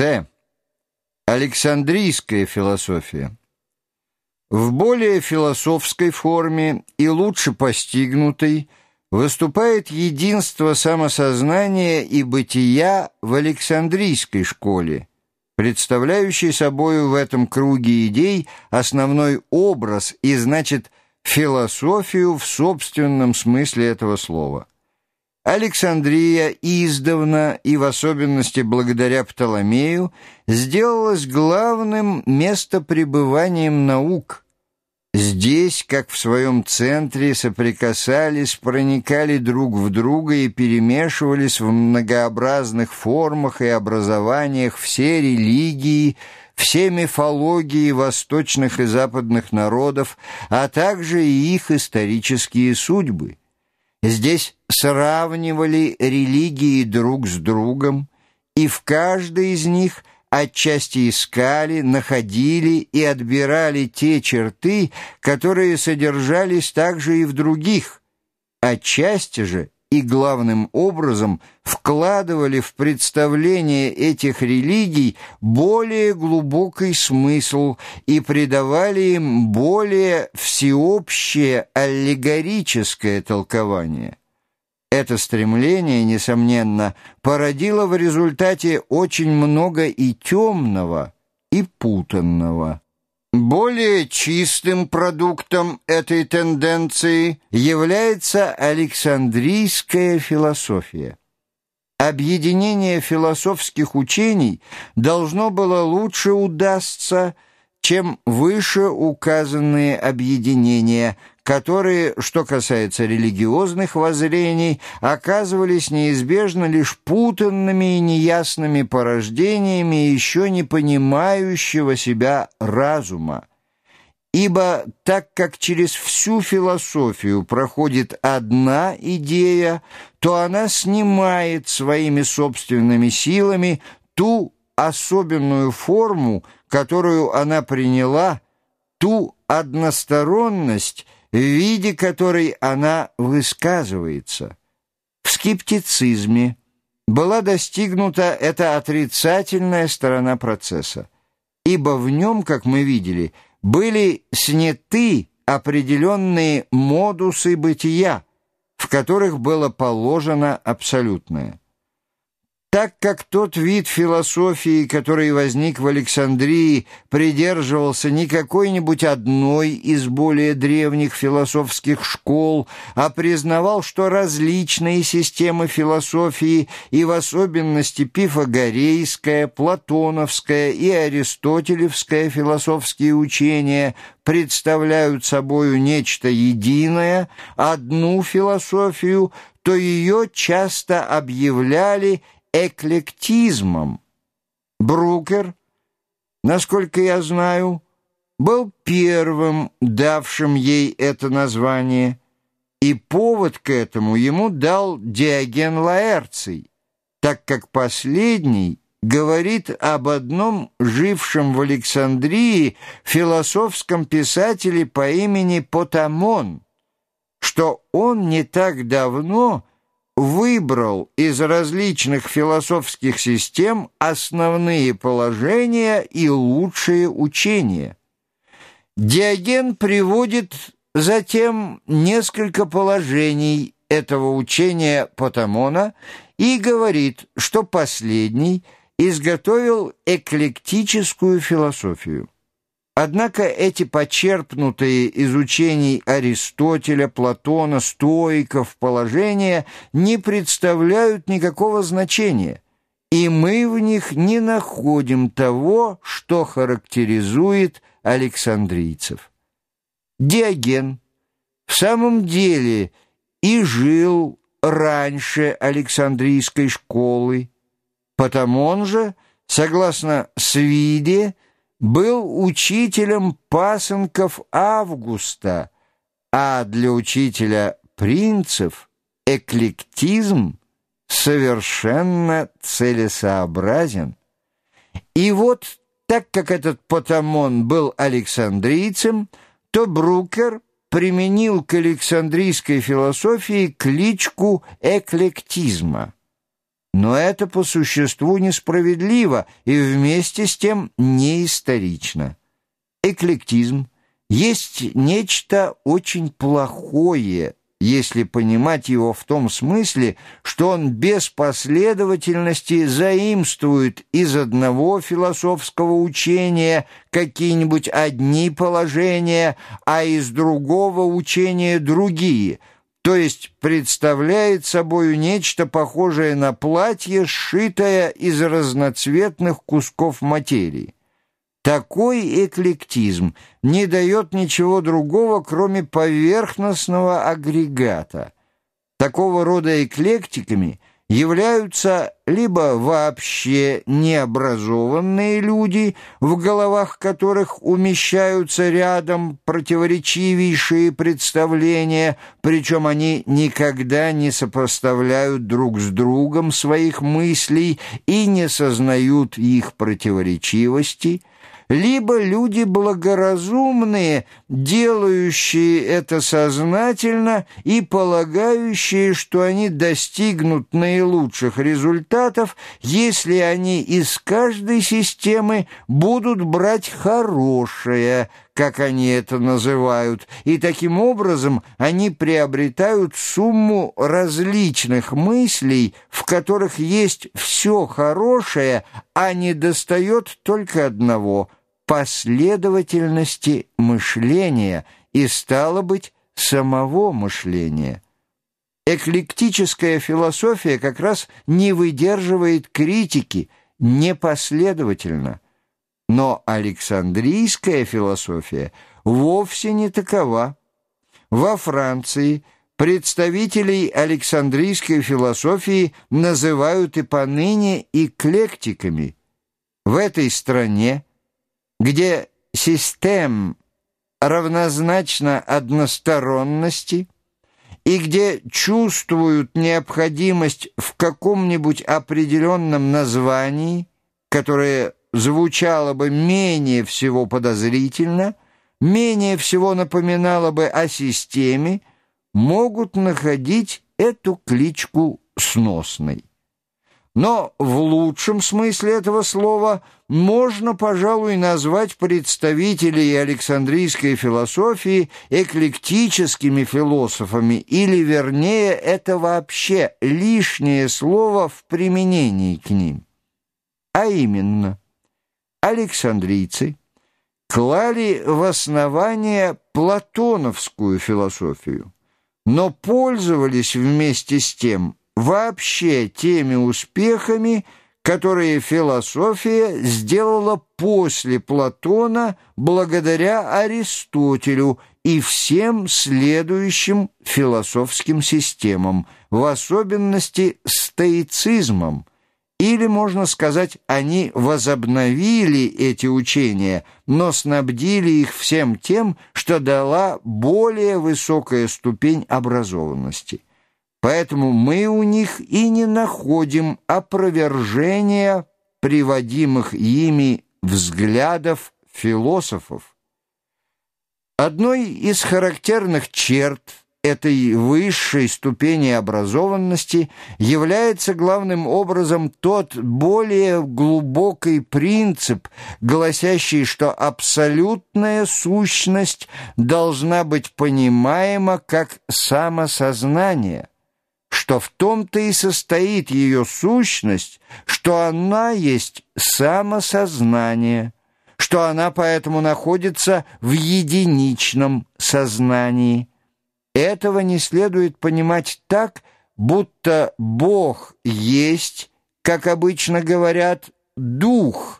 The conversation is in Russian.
С. Александрийская философия. В более философской форме и лучше постигнутой выступает единство самосознания и бытия в Александрийской школе, представляющей собою в этом круге идей основной образ и, значит, философию в собственном смысле этого слова. Александрия издавна, и в особенности благодаря Птоломею, сделалась главным местопребыванием наук. Здесь, как в своем центре, соприкасались, проникали друг в друга и перемешивались в многообразных формах и образованиях все религии, все мифологии восточных и западных народов, а также и их исторические судьбы. Здесь сравнивали религии друг с другом, и в каждой из них отчасти искали, находили и отбирали те черты, которые содержались также и в других, отчасти же и главным образом вкладывали в представление этих религий более глубокий смысл и придавали им более всеобщее аллегорическое толкование. Это стремление, несомненно, породило в результате очень много и темного, и путанного. Более чистым продуктом этой тенденции является Александрийская философия. Объединение философских учений должно было лучше удастся, чем выше указанные объединения, которые, что касается религиозных воззрений, оказывались неизбежно лишь путанными и неясными порождениями еще не понимающего себя разума. Ибо так как через всю философию проходит одна идея, то она снимает своими собственными силами ту особенную форму, которую она приняла, ту односторонность, в виде которой она высказывается. В скептицизме была достигнута эта отрицательная сторона процесса, ибо в нем, как мы видели, были сняты определенные модусы бытия, в которых было положено абсолютное. Так как тот вид философии, который возник в Александрии, придерживался не какой-нибудь одной из более древних философских школ, а признавал, что различные системы философии, и в особенности пифагорейская, платоновская и аристотелевская философские учения представляют собою нечто единое, одну философию, то ее часто объявляли эклектизмом. Брукер, насколько я знаю, был первым, давшим ей это название, и повод к этому ему дал Диоген Лаэрций, так как последний говорит об одном жившем в Александрии философском писателе по имени Потамон, что он не так давно выбрал из различных философских систем основные положения и лучшие учения. Диоген приводит затем несколько положений этого учения Потамона и говорит, что последний изготовил эклектическую философию. Однако эти почерпнутые из учений Аристотеля, Платона, стоиков положения не представляют никакого значения, и мы в них не находим того, что характеризует александрийцев. Диоген в самом деле и жил раньше Александрийской школы, потому он же, согласно Свиде, был учителем пасынков Августа, а для учителя принцев эклектизм совершенно целесообразен. И вот, так как этот Потамон был александрийцем, то Брукер применил к александрийской философии кличку эклектизма. Но это по существу несправедливо и вместе с тем не исторично. Эклектизм есть нечто очень плохое, если понимать его в том смысле, что он без последовательности заимствует из одного философского учения какие-нибудь одни положения, а из другого учения другие – то есть представляет собою нечто похожее на платье, сшитое из разноцветных кусков материи. Такой эклектизм не дает ничего другого, кроме поверхностного агрегата. Такого рода эклектиками – являются либо вообще необразованные люди, в головах которых умещаются рядом противоречивейшие представления, причем они никогда не сопоставляют друг с другом своих мыслей и не сознают их противоречивости – либо люди благоразумные, делающие это сознательно и полагающие, что они достигнут наилучших результатов, если они из каждой системы будут брать хорошее, как они это называют, и таким образом они приобретают сумму различных мыслей, в которых есть все хорошее, а не достает только одного – последовательности мышления и, стало быть, самого мышления. Эклектическая философия как раз не выдерживает критики непоследовательно. Но Александрийская философия вовсе не такова. Во Франции представителей Александрийской философии называют и поныне эклектиками. В этой стране где систем равнозначно односторонности и где чувствуют необходимость в каком-нибудь определенном названии, которое звучало бы менее всего подозрительно, менее всего напоминало бы о системе, могут находить эту кличку сносной. Но в лучшем смысле этого слова можно, пожалуй, назвать представителей Александрийской философии эклектическими философами, или, вернее, это вообще лишнее слово в применении к ним. А именно, александрийцы клали в основание платоновскую философию, но пользовались вместе с тем вообще теми успехами, которые философия сделала после Платона благодаря Аристотелю и всем следующим философским системам, в особенности стоицизмом, или, можно сказать, они возобновили эти учения, но снабдили их всем тем, что дала более высокая ступень образованности. Поэтому мы у них и не находим опровержения приводимых ими взглядов философов. Одной из характерных черт этой высшей ступени образованности является главным образом тот более глубокий принцип, гласящий, что абсолютная сущность должна быть понимаема как самосознание что в том-то и состоит ее сущность, что она есть самосознание, что она поэтому находится в единичном сознании. Этого не следует понимать так, будто Бог есть, как обычно говорят, дух,